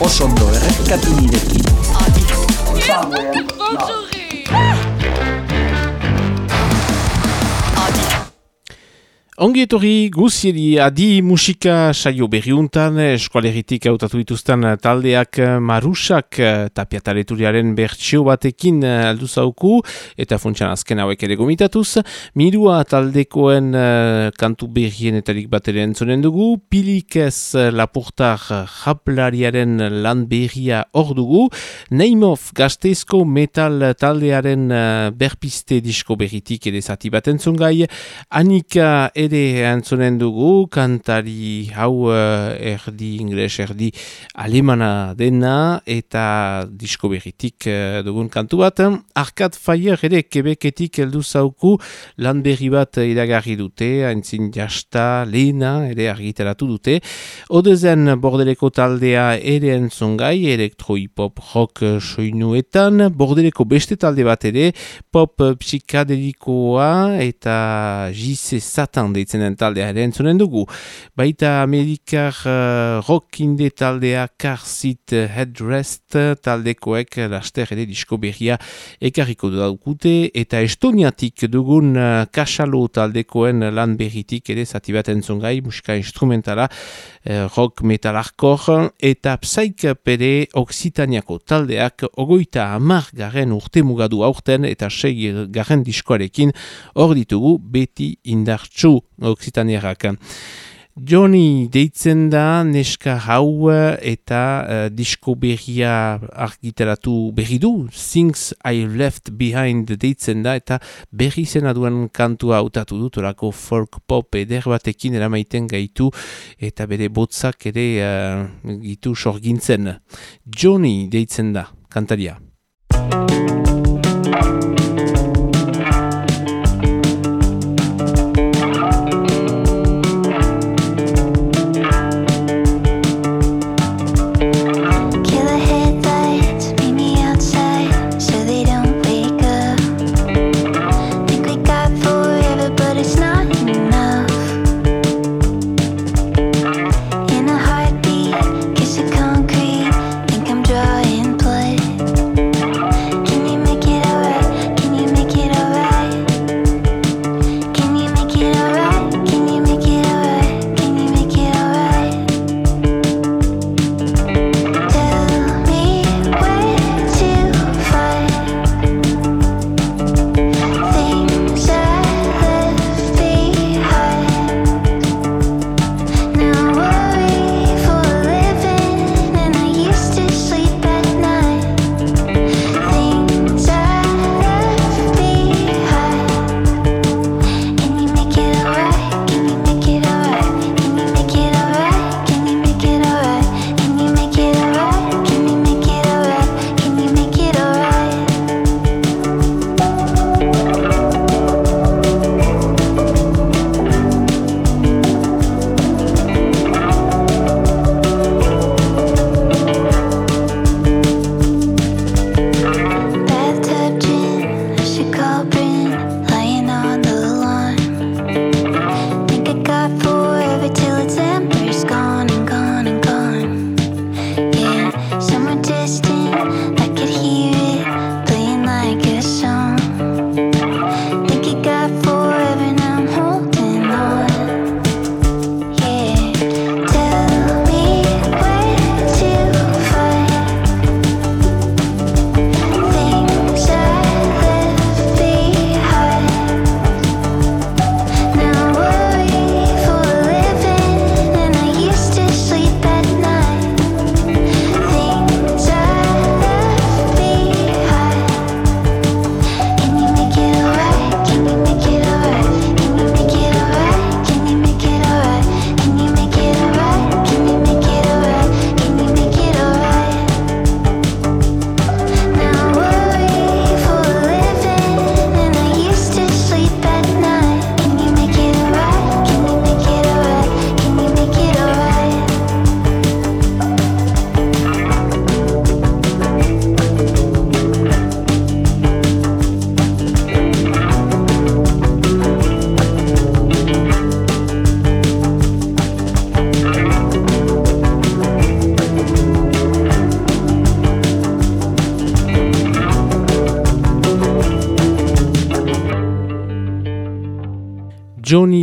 oso ondo errepikatu nirekin. Ongi etorri guzieri adi musika saio berriuntan, eskualeritik hautatu dituzten taldeak marusak tapiataleturiaren bertsio batekin aldu zauku, eta funtsan azken hauek ere gomitatuz. Mirua taldekoen uh, kantu berrienetarik bat ere entzonen dugu, pilikez lapurtar japlariaren lan berria hor dugu, Neimov gazteizko metal taldearen uh, berpiste disko berritik ere zati bat entzongai, Anika ere antzonen dugu, kantari hau uh, erdi ingles, erdi alemana dena, eta disko berritik uh, dugun kantu bat. Arkat Fire ere kebeketik heldu zauku lan berri bat iragarri dute, haintzin jasta, lehena ere argitaratu dute. Odezen bordeleko taldea ere entzongai, elektro-hip-hop rock soinuetan, bordeleko beste talde bat ere, pop psikadelikoa eta jise satan deitzen den taldea ere entzunen dugu. Baita Amerikar uh, rock inde taldea Carsit Headrest taldekoek laster ere disko berria ekarriko daukute eta Estoniatik dugun uh, Kasalo taldekoen lan berritik ere zati bat entzun gai, musika instrumentala uh, rock metal hardcore. Eta Psych pere Oksitaniako taldeak ogoita amar garen urte mugadu aurten eta sei garen diskoarekin hor ditugu beti indartsu Oksitanierak. Johnny deitzen da neska hau eta uh, disko berria argitaratu berri du. Things I Left Behind deitzen da eta berri zena duen kantua hautatu dut orako folk pop eder batekin eramaiten gaitu eta bere botzak ere uh, gitu sorgintzen. Johnny deitzen da kantaria.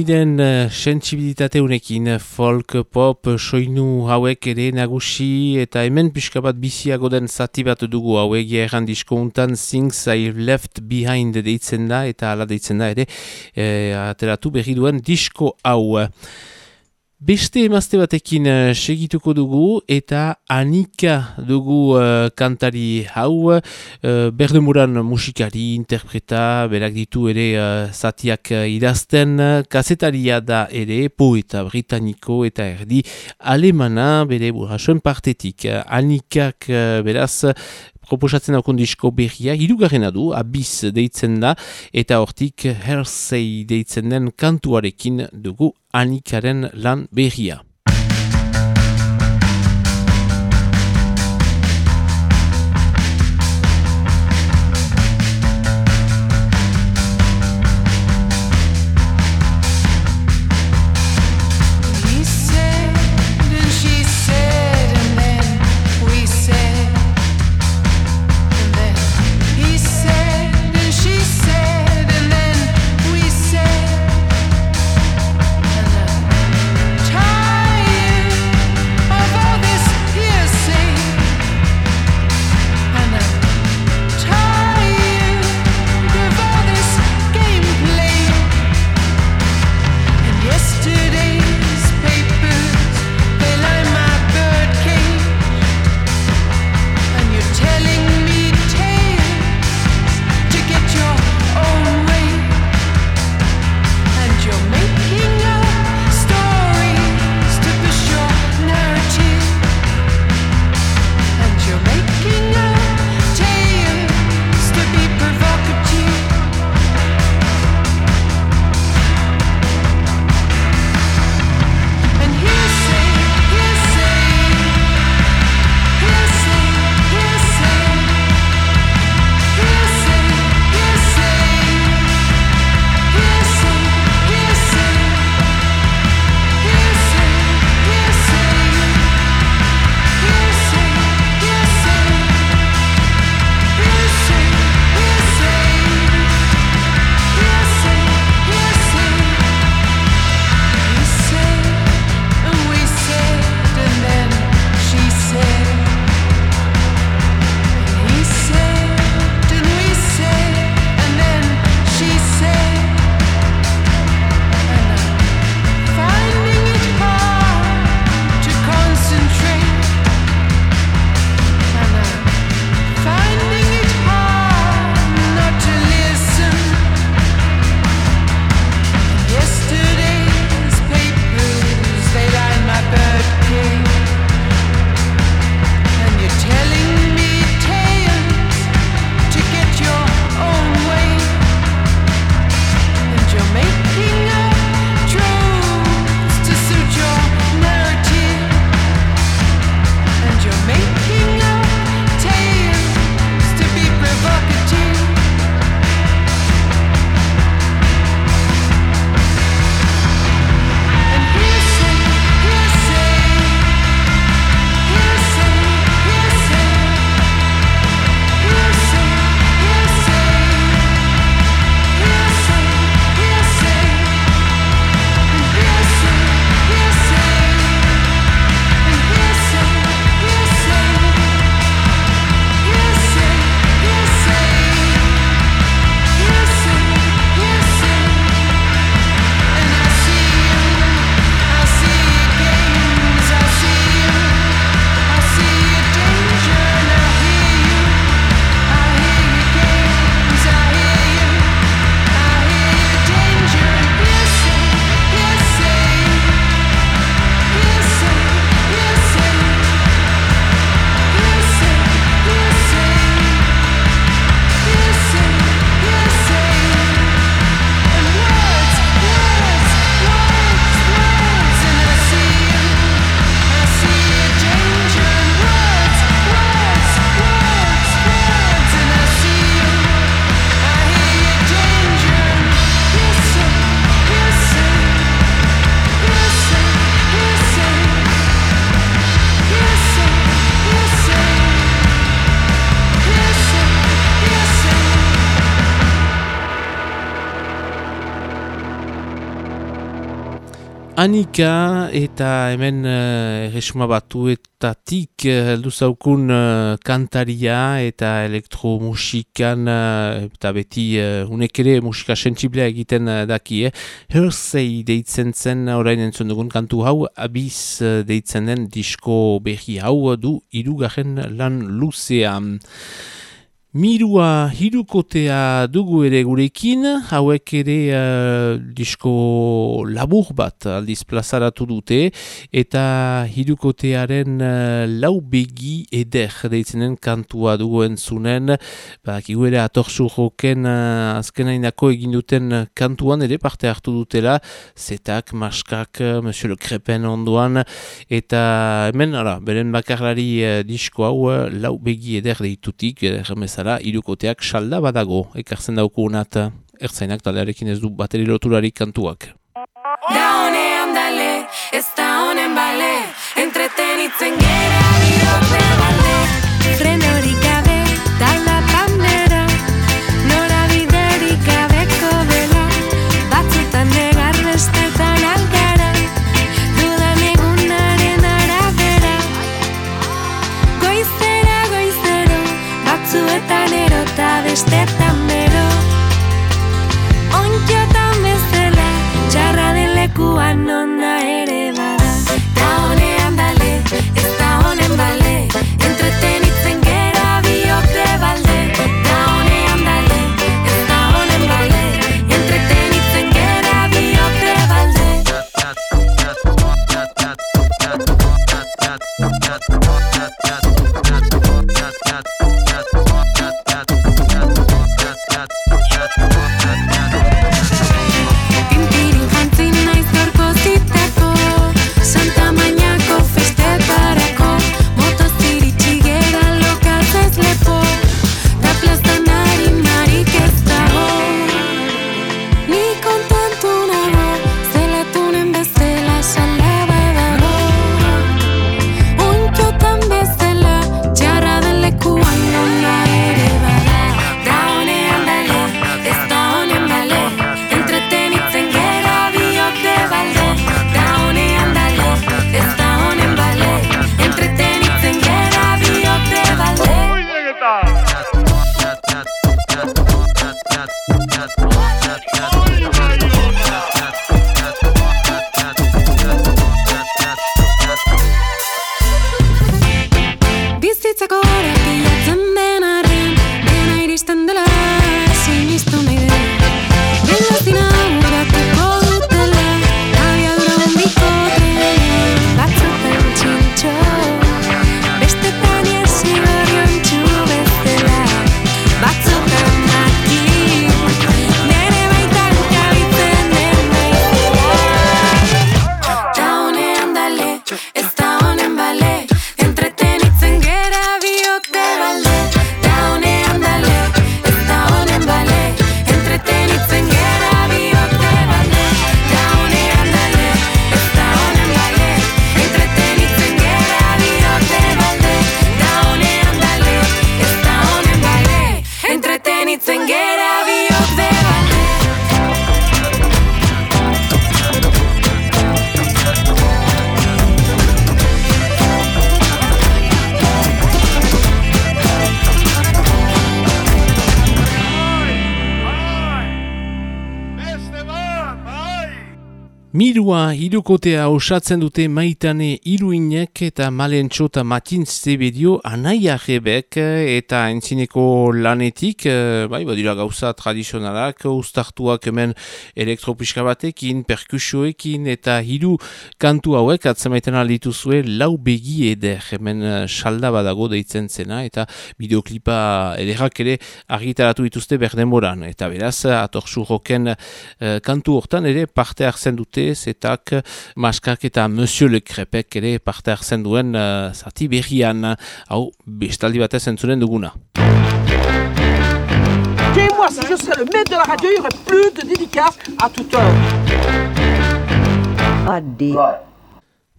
Den uh, sensibilitate unekin folk pop soinu hauek ere nagusi eta hemen pixka bat biziago den zati bat dugu hauek erran disko untan Things I Left Behind deitzen da eta ala deitzen da ere eh, ateratu berri duen disko hau. Beste emazte batekin uh, segituko dugu eta Anika dugu uh, kantari hau, uh, berdemuran musikari, interpreta, berak ditu ere uh, zatiak idazten, kazetaria da ere, poeta britaniko eta erdi alemana, bere burasuen partetik. Anikak uh, beraz proposatzen daukun disko berria, hirugarrena du, abiz deitzen da, eta hortik hersei deitzen den kantuarekin dugu anikaren lan berria. Anika eta hemen uh, erresuma batuetatik uh, heldu zaukun uh, kantaria eta elektromusikan eta beti unek ere musika sentsiblea egiten daki. Eh? Hersei deitzen zen orain entzun dugun kantu hau abiz deitzen den disko berri hau du irugarren lan luzean. Mirua hirukotea dugu ere gurekin, hauek ere uh, disko labur bat aldiz plazaratu dute, eta hirukotearen uh, lau begi eder deitzenen kantua dugu entzunen, bak ere atorzu joken uh, azkenainako egin duten kantuan ere parte hartu dutela, zetak, maskak, Monsieur Le Crepen onduan, eta hemen, ara, beren bakarlari uh, disko hau uh, lau begi eder deitutik, uh, bezala irukoteak salda badago. Ekartzen dauku unat ertzainak talearekin ez du bateri loturarik kantuak. Da honean dale, ez da honen bale, entretenitzen gera bihote este agora. Mirua hirukotea osatzen dute maitane iruinek eta malentxo eta matin zebedio anaia jebek eta entzineko lanetik, eh, bai, badira gauza tradizionalak, ustartuak hemen elektropiska batekin, perkusioekin eta hiru kantu hauek atzemaiten dituzue lau begi eder. Hemen eh, salda badago deitzen zena eta bideoklipa ederrak ere argitaratu dituzte berdemoran. Eta beraz atorzu joken eh, kantu hortan ere parte hartzen dute zetak maskak eta Monsieur Le Crepek ere parte hartzen duen uh, zati berrian hau bestaldi batez entzunen duguna. Et moi, si je serais le maître de la radio, il y aurait plus de dédicaces à toute heure. Adi.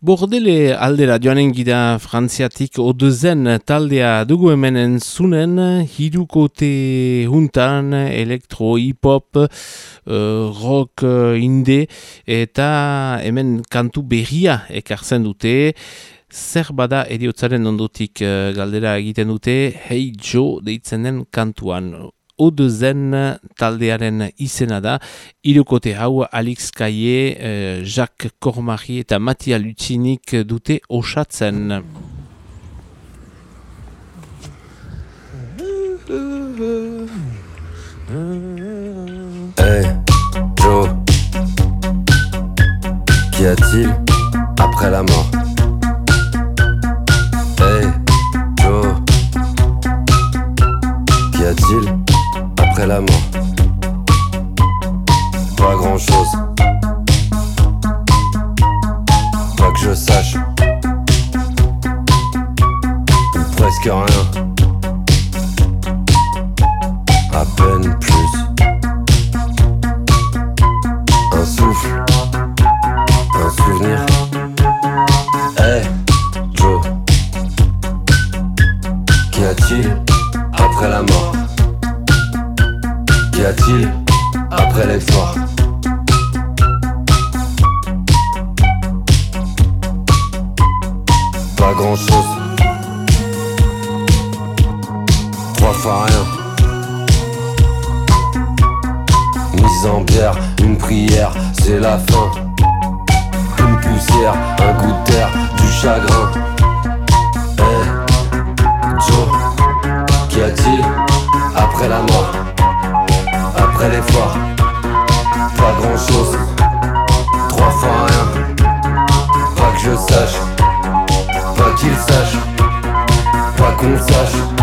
Bordele aldera joanen gira frantziatik odezen taldea dugu hemen entzunen, hirukote juntan, elektro, hip-hop, uh, rock, uh, inde, eta hemen kantu berria ekartzen dute, zer bada eriotzaren ondotik uh, galdera egiten dute, Hey Joe deitzen den kantuan. Odezen taldearen izena da, irukote hau Alix Kaye, eh, Jacques Kormari eta Matia Lucinik dute osatzen. Hey, Joe, qu'y a-t-il après la mort? Hey, Joe, qu'y a-t-il après la mort. Pas grand chose. Pas que je sache. Presque rien. À peine plus. Un souffle. Un souvenir. Hey, Joe. Qu'y a-t-il après la mort? Qu'y a-t-il après l'effort Pas grand chose. Trois fois rien. Mise en bière, une prière, c'est la fin. Une poussière, un goût de terre, du chagrin. Hey, Joe, qu'y a-t-il après la mort après l'effort, pas grand chose, trois fois rien, pas que je sache, pas qu'il sache, pas qu'on sache,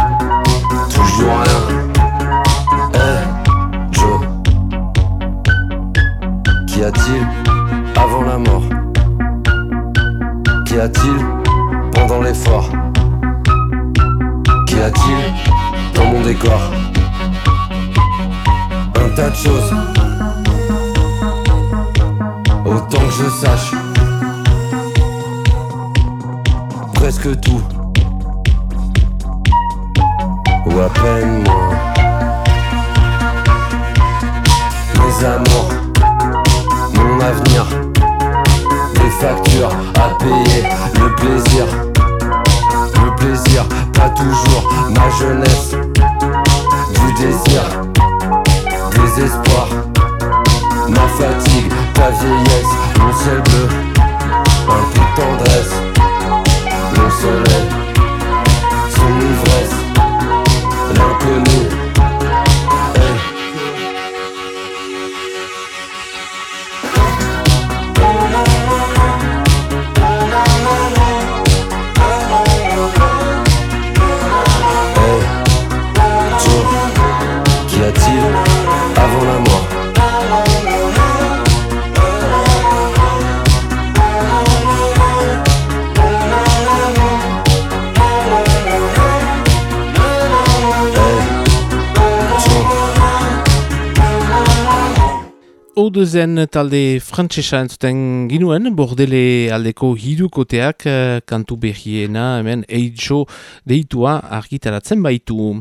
Odezen talde frantsesa entzuten ginuen, bordele aldeko hidukoteak eh, kantu berriena, hemen eitxo deitua argitaratzen baitu.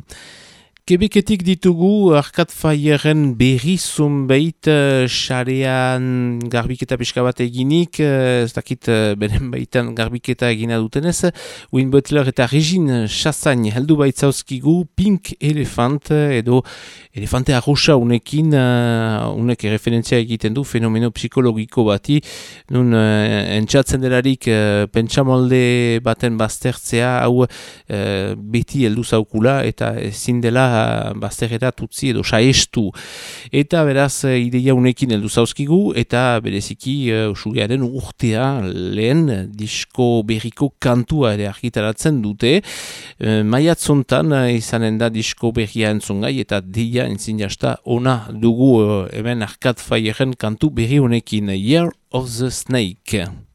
Kebeketik ditugu Arkat Faieren berri zumbeit uh, xarean garbiketa pixka bat eginik, uh, ez dakit uh, beren baitan garbiketa egina dutenez, Win Butler eta Regine Chassain heldu baitzauzkigu Pink Elephant edo elefante arrosa unekin, unek referentzia egiten du fenomeno psikologiko bati, nun entxatzen delarik pentsamolde baten baztertzea, hau beti heldu zaukula eta ezin dela bazterera tutzi edo saestu. Eta beraz eh, ideia unekin heldu zauzkigu eta bereziki uh, urtea lehen disko berriko kantua ere argitaratzen dute. Uh, Maiatzontan uh, izanen da disko berria entzungai eta deia entzin jasta ona dugu hemen arkat faieren kantu berri unekin Year of the Snake.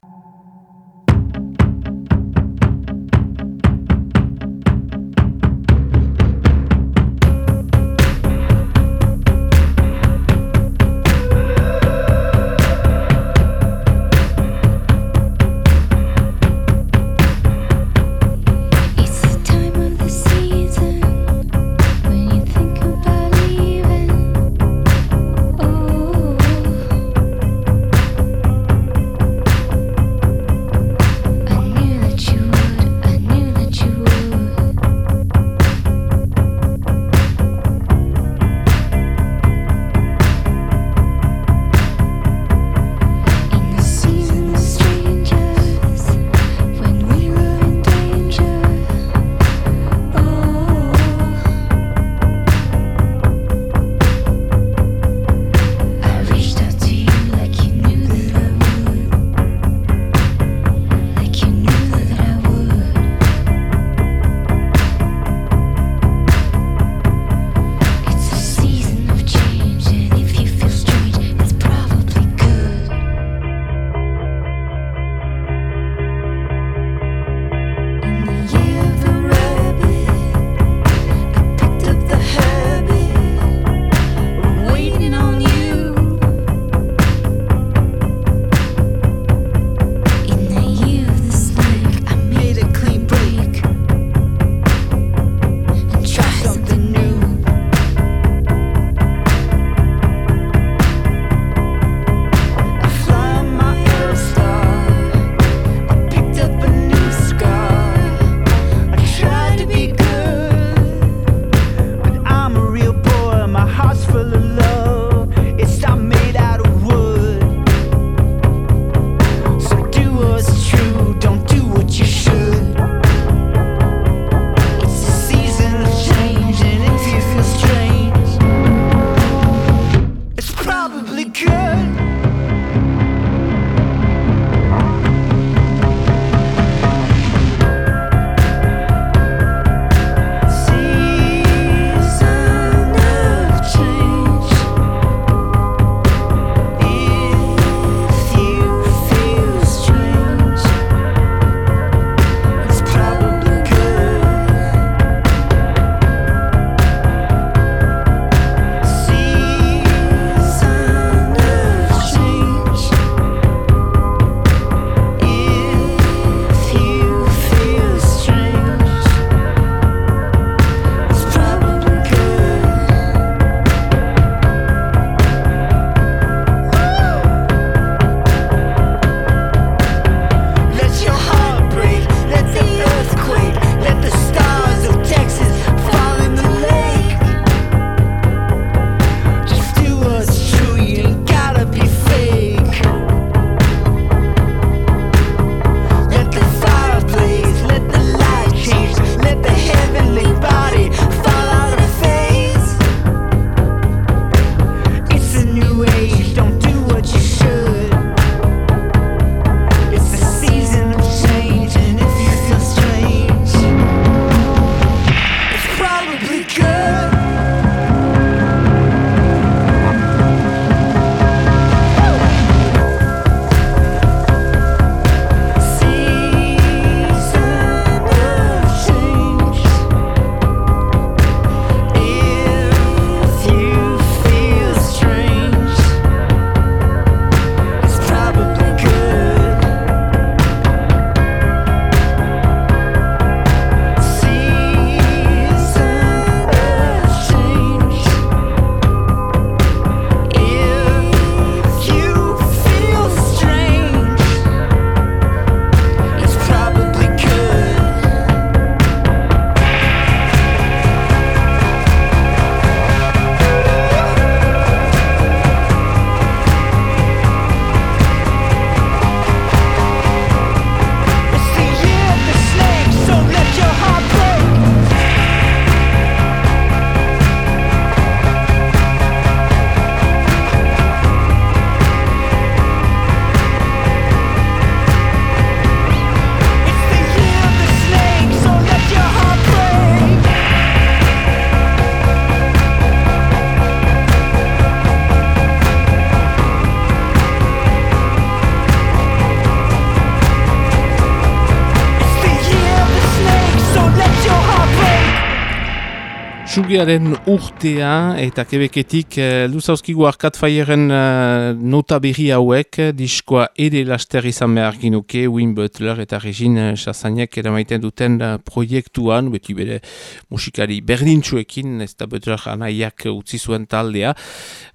Sugearen urtea eta kebeketik uh, luzauzkigu arkatfaieren uh, nota berri hauek diskoa ere laster izan behar ginuke Wim Butler eta Regine Chassagnek eramaiten duten uh, proiektuan beti bere musikari berdintxuekin ez da Butler anaiak utzi zuen taldea.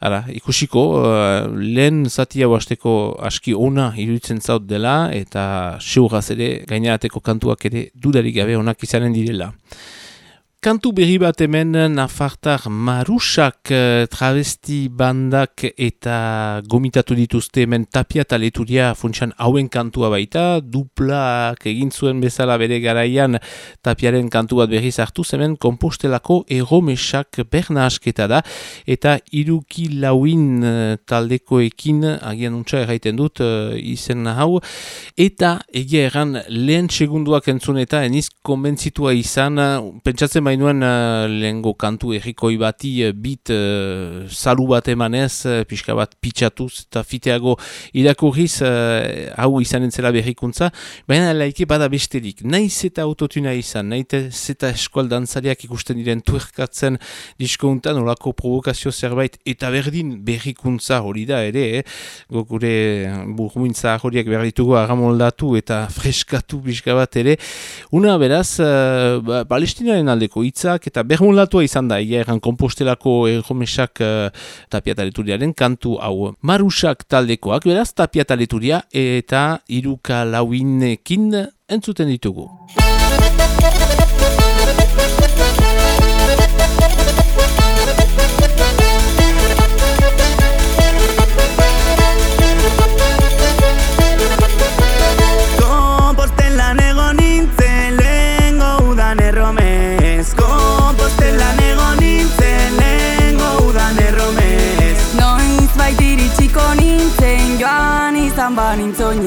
Ara, ikusiko uh, lehen zati hau azteko aski ona iruditzen zaut dela eta seuraz ere gainerateko kantuak ere dudarik gabe onak izanen direla Kantu berri bat hemen Nafartar Marusak eh, travesti bandak eta gomitatu dituzte hemen tapia eta leturia funtsan hauen kantua baita, duplak egin zuen bezala bere garaian tapiaren kantu bat berri zartu hemen kompostelako erromesak berna asketa da. Eta iruki lauin uh, taldekoekin agian untsa erraiten dut uh, izen hau. Eta egia erran lehen segunduak entzun eta eniz konbentzitua izan pentsatzen bainuen uh, lehengo kantu errikoi bati uh, bit uh, salu bat emanez, uh, pixka bat pitxatuz eta fiteago irakurriz uh, hau izan entzela berrikuntza, baina laike bada besterik. Naiz eta autotuna izan, naiz eta eskualdantzariak ikusten diren tuerkatzen diskountan, olako provokazio zerbait eta berdin berrikuntza hori da ere, eh? gure burmuintza horiak berditugu agamoldatu eta freskatu pixka bat ere. Una beraz, uh, palestinaren aldeko hitzak eta bermulatua izan da egia erran kompostelako erromesak uh, tapiataleturiaren kantu hau. Marusak taldekoak beraz tapiataleturia eta iruka lauinekin entzuten ditugu. Izan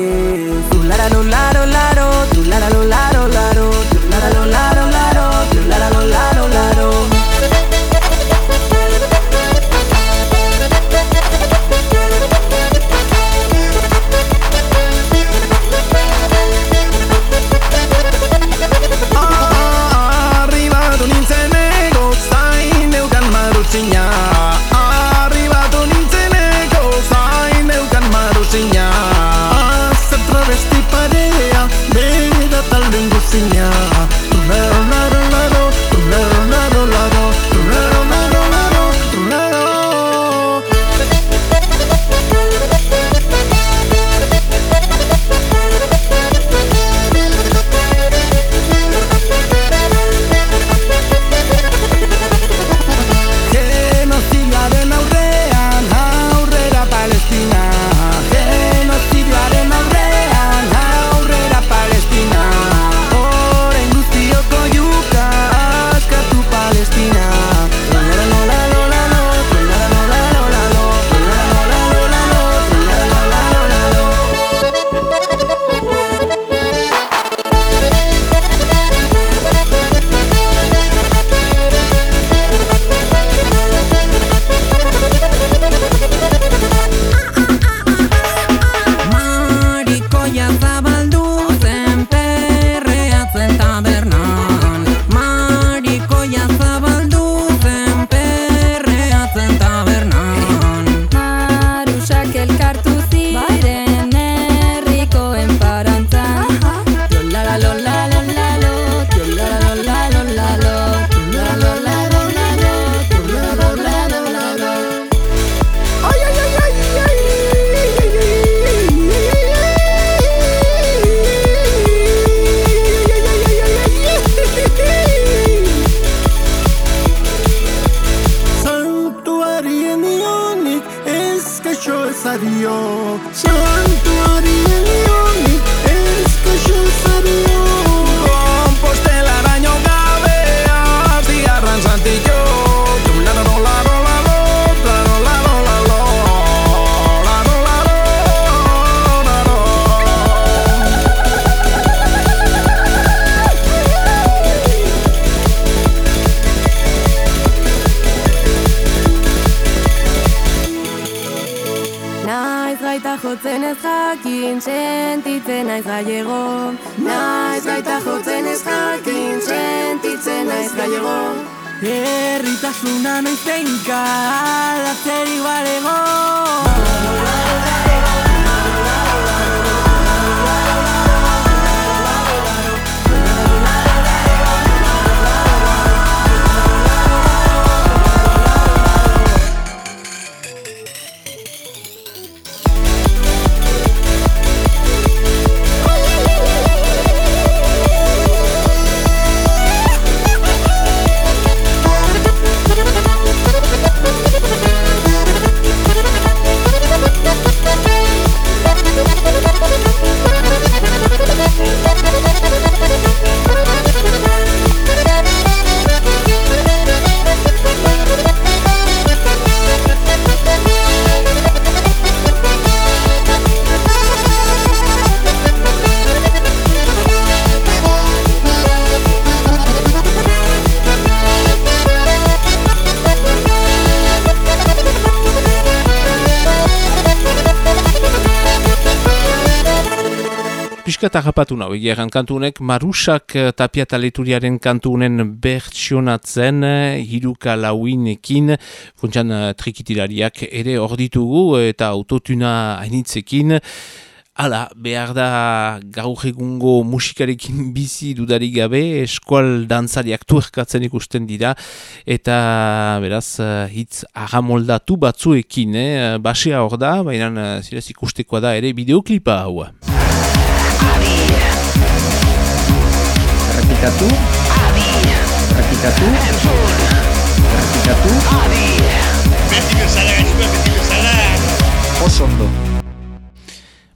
Herritasuna noiz behinka Aldatzerik balego Piskat harrapatu nau, egeran kantunek Marusak eh, tapia taleturiaren kantunen bertsionatzen eh, hiruka lauinekin, funtsan eh, trikitilariak ere orditugu eta autotuna hainitzekin. Hala, behar da gaur egungo musikarekin bizi dudarik gabe, eskual dantzariak tuerkatzen ikusten dira, eta beraz hitz agamoldatu batzuekin, eh? basea hor da, baina zirez ikustekoa da ere bideoklipa hau. Errepikatu. Errepikatu. Errepikatu. Beti bezala, beti bezala. Oso ondo.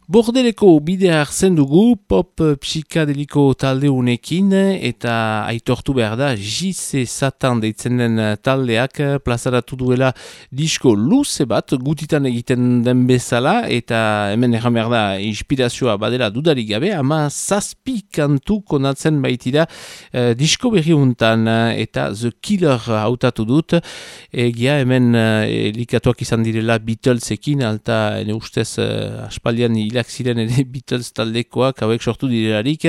Bordeleko bidea hartzen dugu pop psikadeliko talde unekin eta aitortu behar da J.C. Satan deitzen den taldeak plazaratu duela disko luze bat gutitan egiten den bezala eta hemen erran behar da inspirazioa badela dudarik gabe ama zazpi kantu konatzen baitira eh, disko berri untan eta The Killer hautatu dut egia hemen eh, elikatuak izan direla Beatlesekin alta ene ustez eh, aspaldian hilak ziren ere Beatles taldekoak hauek sortu direlarik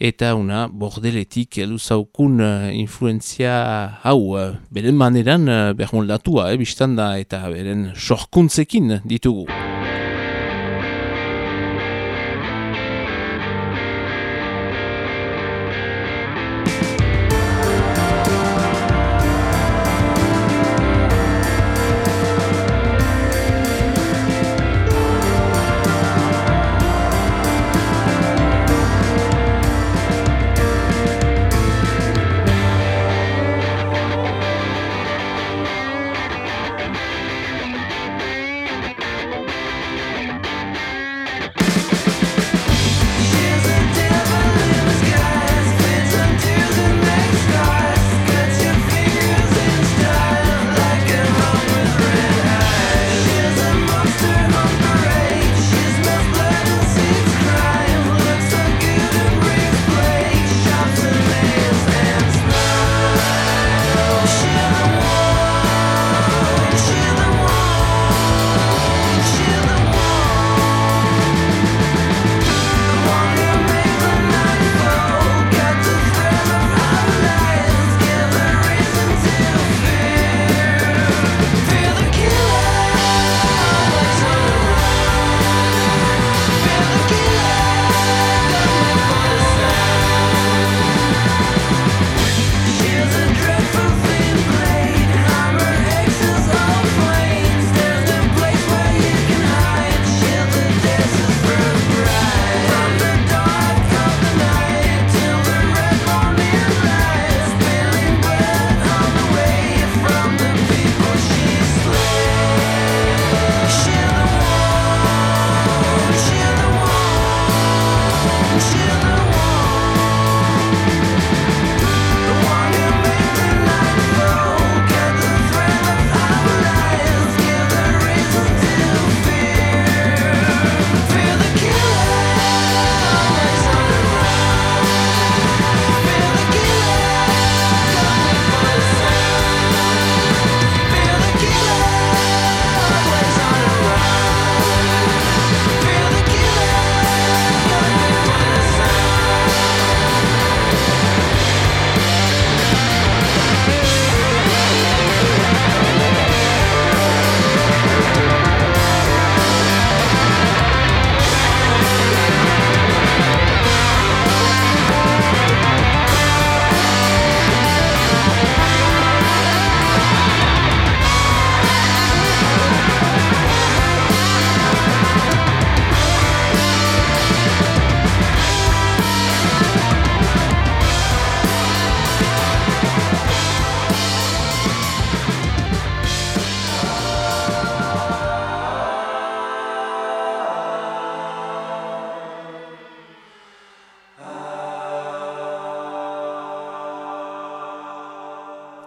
eta una bordeletik luzaukun uh, influenzia hau uh, beren maneran uh, bermoldatua, eh, biztanda eta beren sorkuntzekin ditugu.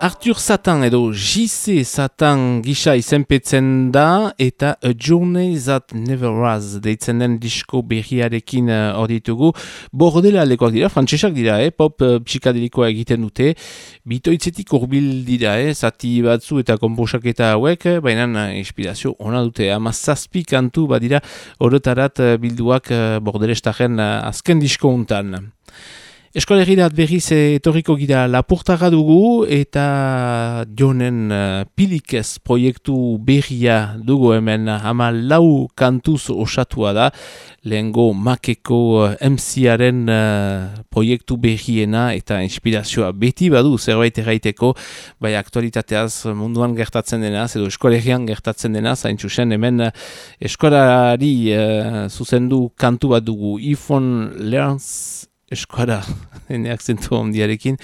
Arthur Satan edo J.C. Satan gisa izenpetzen da eta A Journey That Never Was deitzen den disko berriarekin uh, hor ditugu. Bordela aldekoak dira, frantsesak dira, eh? pop uh, psikadelikoa egiten dute. Bitoitzetik urbil dira, eh? zati batzu eta komposak eta hauek, baina uh, inspirazio ona dute. Ama zazpi kantu badira horotarat uh, bilduak uh, bordelestaren uh, azken disko untan. Eskolegirat berriz etorriko gira lapurtara dugu eta jonen uh, pilikez proiektu berria dugu hemen. Hama lau kantuz osatua da lehengo makeko uh, MC-aren uh, proiektu berriena eta inspirazioa beti badu zerbait erraiteko bai aktualitateaz munduan gertatzen dena edo eskolegian gertatzen dena zain txusen hemen uh, eskolari uh, zuzendu kantu bat dugu. Ifon Learns hene akzentu ondiarekin.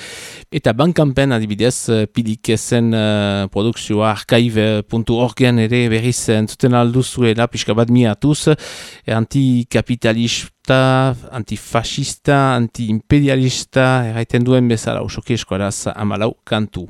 Eta bankanpen adibidez, eh, pilik ezen uh, produkzioa archive.orgen ere berriz entzuten alduzuela, pixka bat miatuz, antikapitalista, antifascista, antiimperialista, erraiten duen bezala, usoki eskuaraz amalau kantu.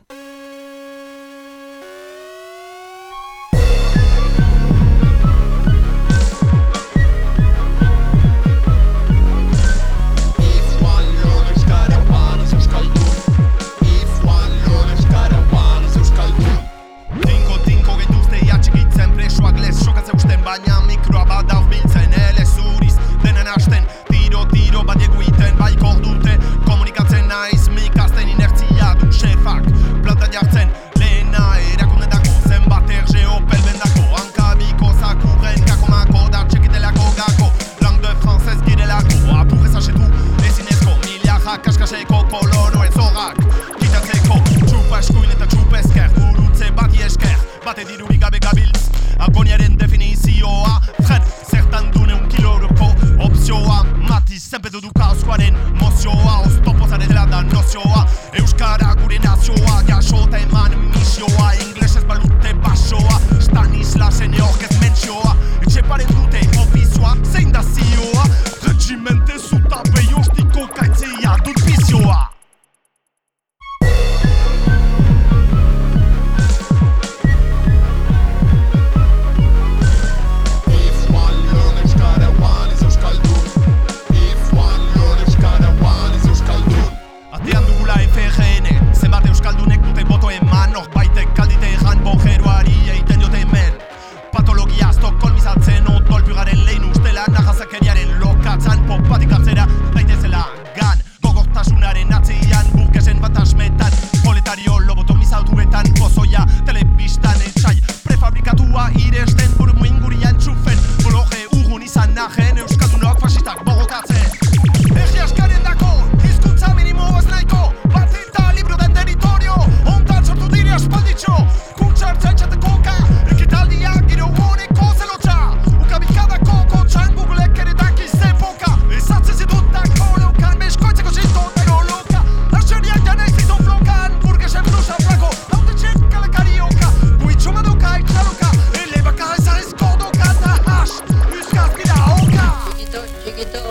hunkitu,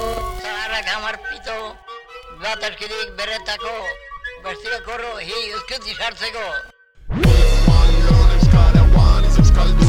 zaharrak hamarpitu, bat askirik beretako, bestia korro hi euskutzi sartzeko. Euskaldu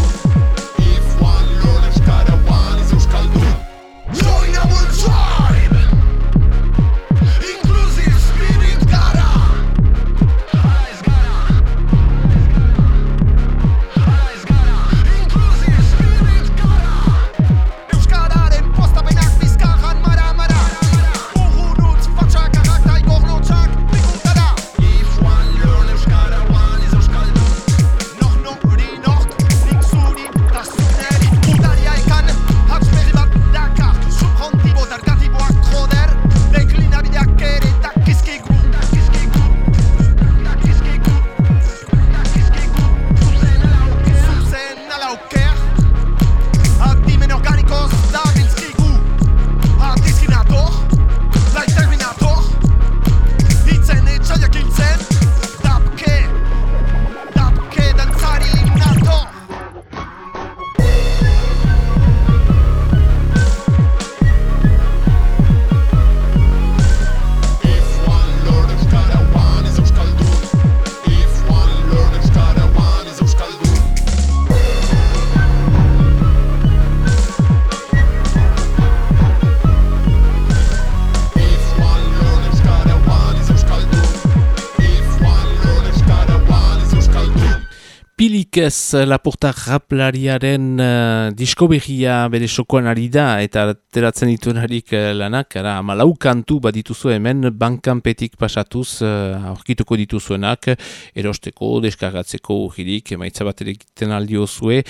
ez Laporta raplariaren uh, disko berria bere sokoan ari da eta teratzen dituenarik uh, lanak, ara, malau kantu bat dituzu hemen bankanpetik pasatuz uh, aurkituko dituzuenak erosteko, deskargatzeko urgirik, emaitza bat egiten aldio zue.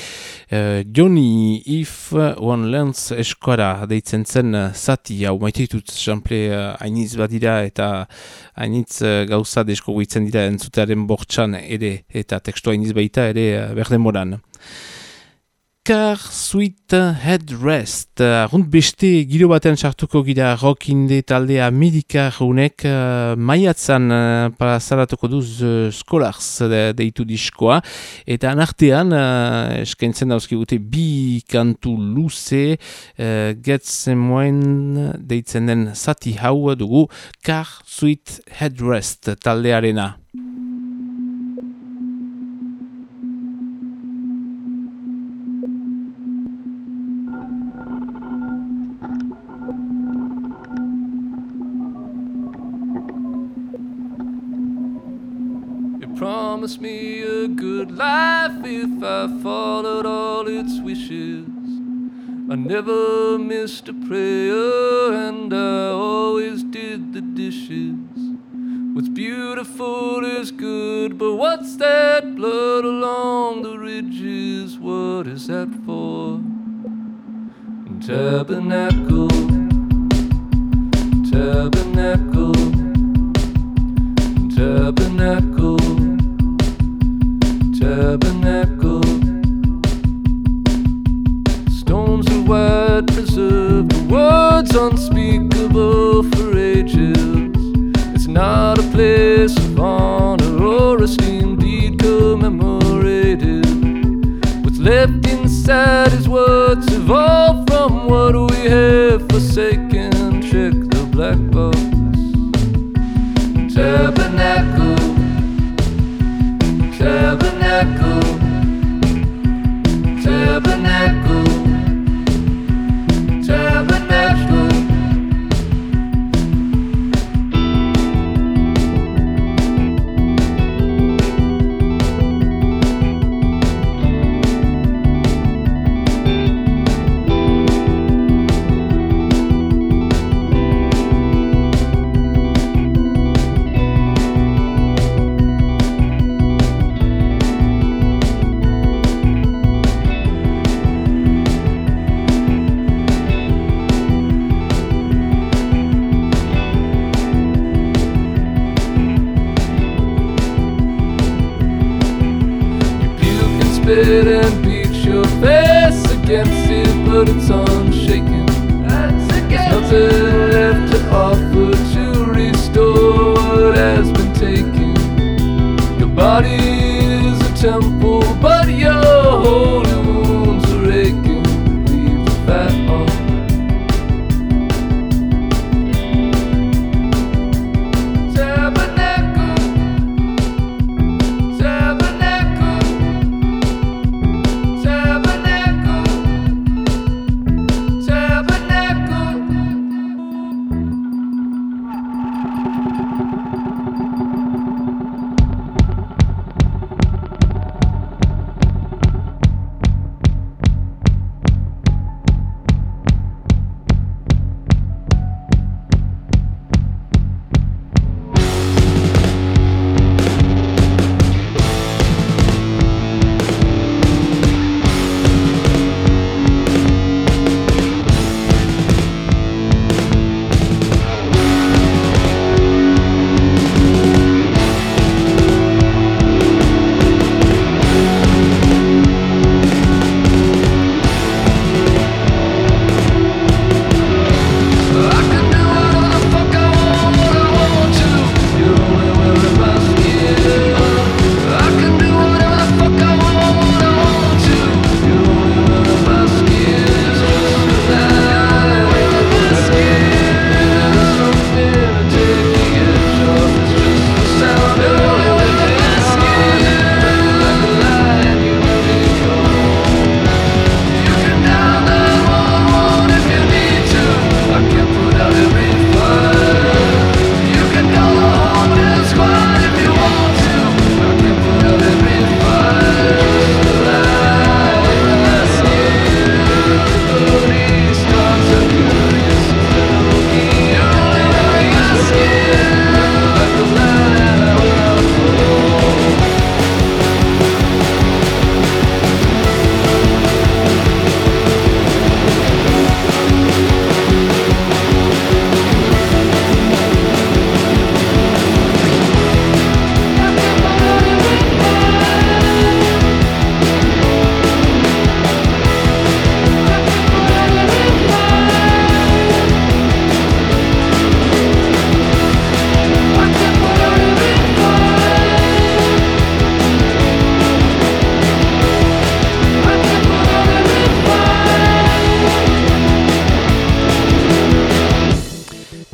Uh, Johnny If One Lens eskuara deitzen zen zati hau maite ditut jample uh, hainiz badira eta hainitz uh, gauza desko guitzen dira entzutearen bortxan ere eta tekstua hainiz baita ere berden moran. Car Sweet Headrest, uh, beste giro batean sartuko gira rockinde talde Amerikar unek uh, maiatzan uh, parazaratuko duz uh, Scholars deitu diskoa eta anartean uh, eskaintzen dauzki gute bi kantu luze uh, getzemoen deitzen den zati hau dugu Car Sweet Headrest taldearena. Promised me a good life if I followed all its wishes. I never missed a prayer and I always did the dishes. What's beautiful is good, but what's that blood along the ridges? What is that for? Tabernacle, tabernacle, tabernacle tabernacle. Words unspeakable for ages. It's not a place of honor or deed commemorated. What's left inside is what's evolved from what we have forsaken. Check the black box. circle.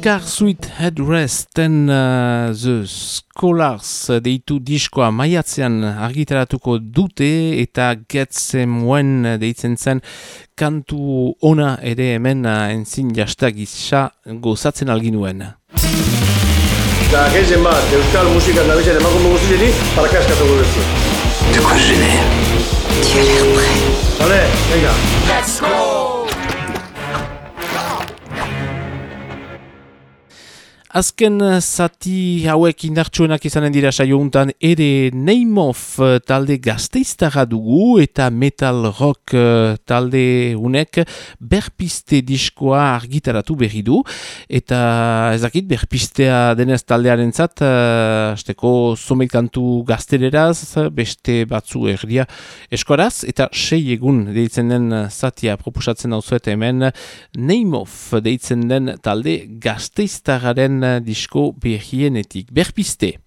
Car Sweet Headrest and uh, The Scholars deitu diskoa maiatzean argitaratuko dute eta Get Them When deitzen zen kantu ona ere hemen uh, entzin jastagisa gozatzen alginuen. Eta gezen bat, euskal musikan nabizen emakume guztieni, parakaskatu gurezu. De quoi je n'ai Tu as l'air prêt. Vale, venga. Let's go Azken eh, zati hauek indartsuenak izanen dira saiountan ere Neimov eh, talde gazteiztara dugu eta metal rock eh, talde unek berpiste diskoa argitaratu berri du. Eta ezakit berpistea denez taldearen zat azteko kantu gaztereraz beste batzu erdia eskoraz. Eta sei egun deitzen den zatia proposatzen dauzuet hemen Neimov deitzen den talde gazteiztararen disko behienetik. Berpiste!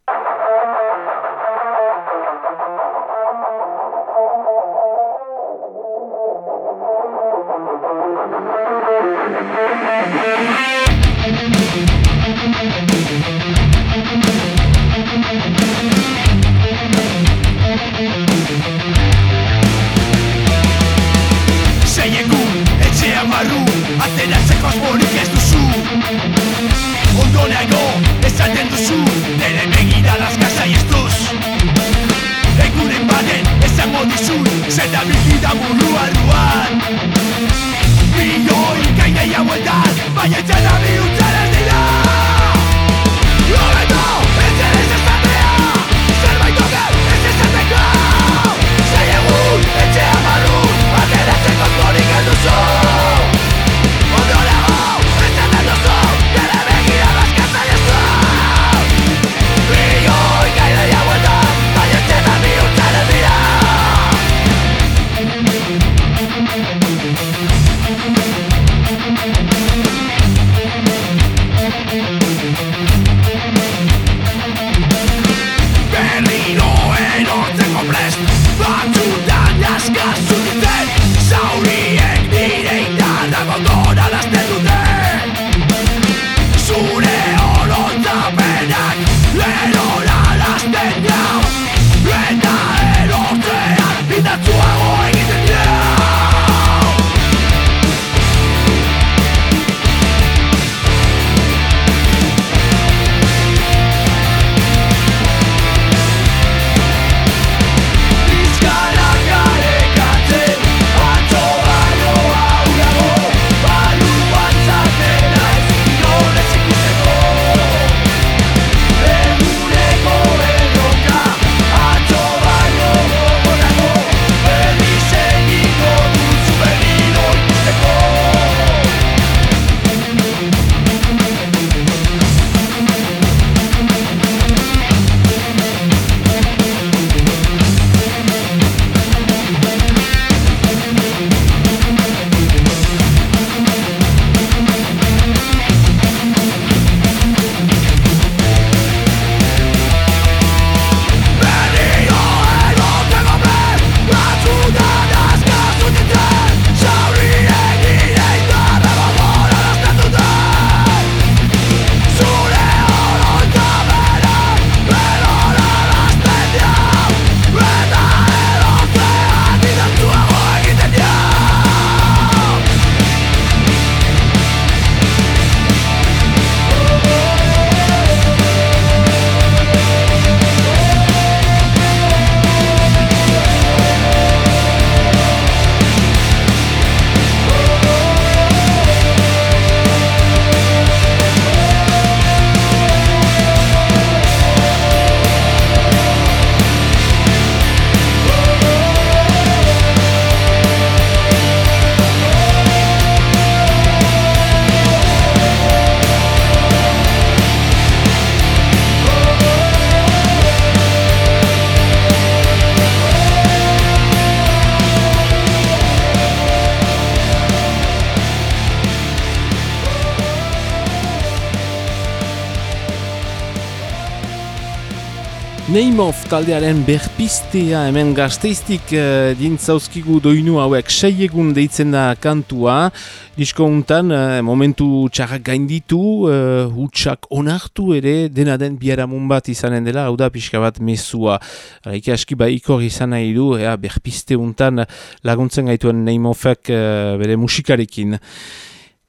Of taldearen berpistea hemen gazteiztik uh, dintzauzkigu doinu hauek egun deitzen da kantua. Disko untan, uh, momentu txarrak gainditu, uh, hutsak onartu ere, dena den biaramun bat izanen dela, hau da pixka bat mesua. Ike aski ba ikor izan nahi du, ea, berpiste untan laguntzen gaituen ofek uh, bere musikarekin.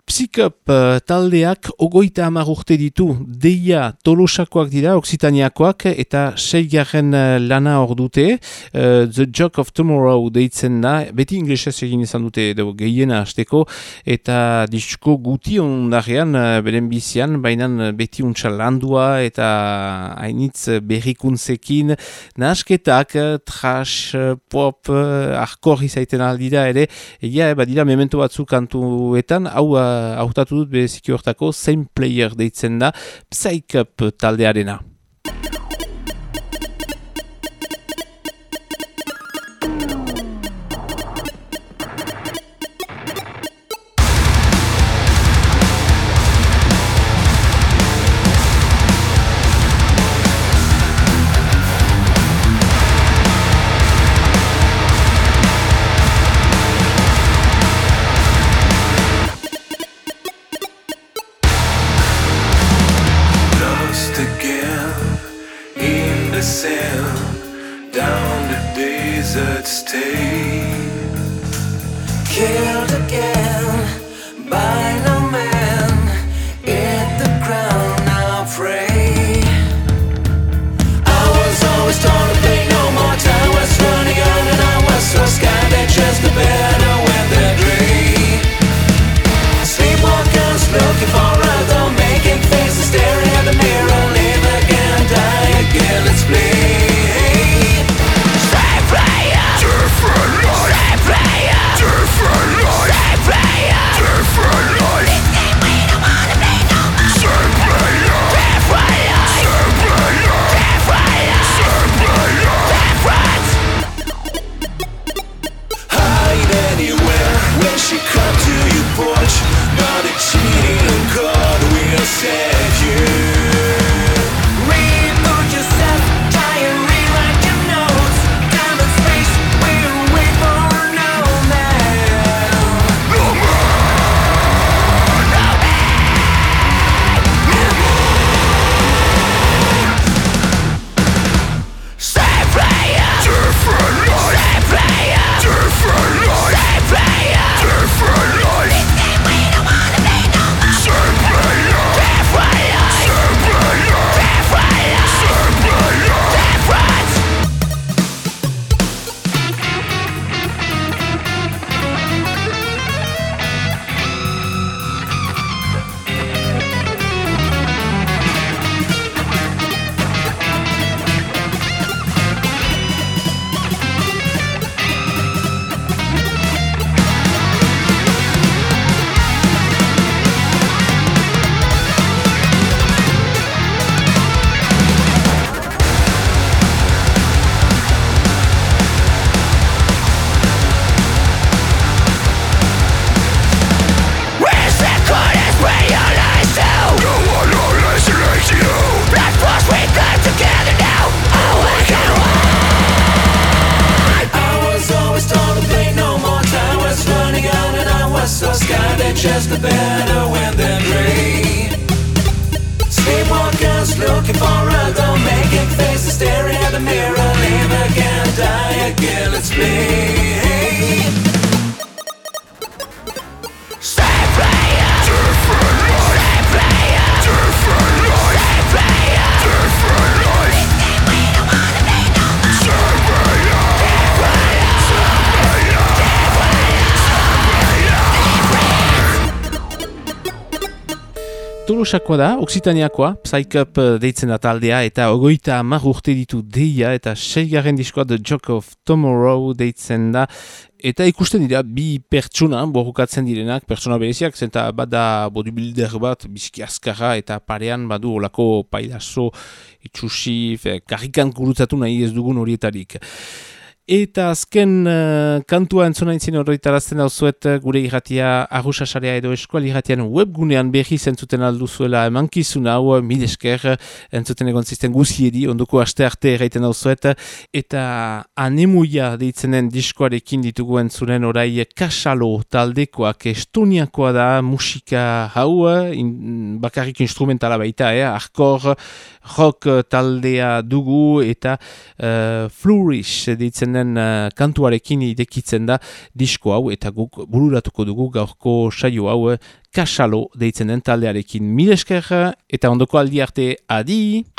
Psikop uh, taldeak ogoita hamar urte ditu, deia tolosakoak dira, oksitaniakoak, eta seigarren uh, lana hor dute, uh, The Joke of Tomorrow deitzen da, beti inglesez egin izan dute edo gehiena hasteko, eta disko guti ondarean, uh, beren bizian, baina beti untsa landua, eta hainitz berrikuntzekin, nasketak, trash, pop, uh, arkor izaiten aldira ere, egia, eh, badira memento batzu kantuetan, hau hautatu dut beziki hortako same player deitzen da Psycup taldearena. Tolosakoa da, Oksitaniakoa, Psycup eh, deitzen da taldea, eta ogoita amar urte ditu deia, eta seigaren diskoa The Joke of Tomorrow deitzen da, eta ikusten dira bi pertsona, borrokatzen direnak, pertsona bereziak, zenta bada bodybuilder bat, bizki azkarra, eta parean badu olako pailazo, itxusi, karrikan gurutzatu nahi ez dugun horietarik. Eta azken uh, kantua entzuna intzin horretarazten hau zuet gure irratia arrusasarea edo eskual irratian webgunean behi zentzuten alduzuela emankizun hau midesker entzuten egon zisten guziedi ondoko aste arte erraiten hau zuet eta anemuia deitzenen diskoarekin ditugu entzunen orai kasalo taldekoak estoniakoa da musika hau in, bakarrik instrumentala baita, eh? arkor rock taldea dugu eta uh, flourish deitzen den uh, kantuarekin idekitzen da disko hau eta guk bururatuko dugu gaurko saio hau kasalo deitzen den taldearekin milesker eta ondoko aldi arte adi!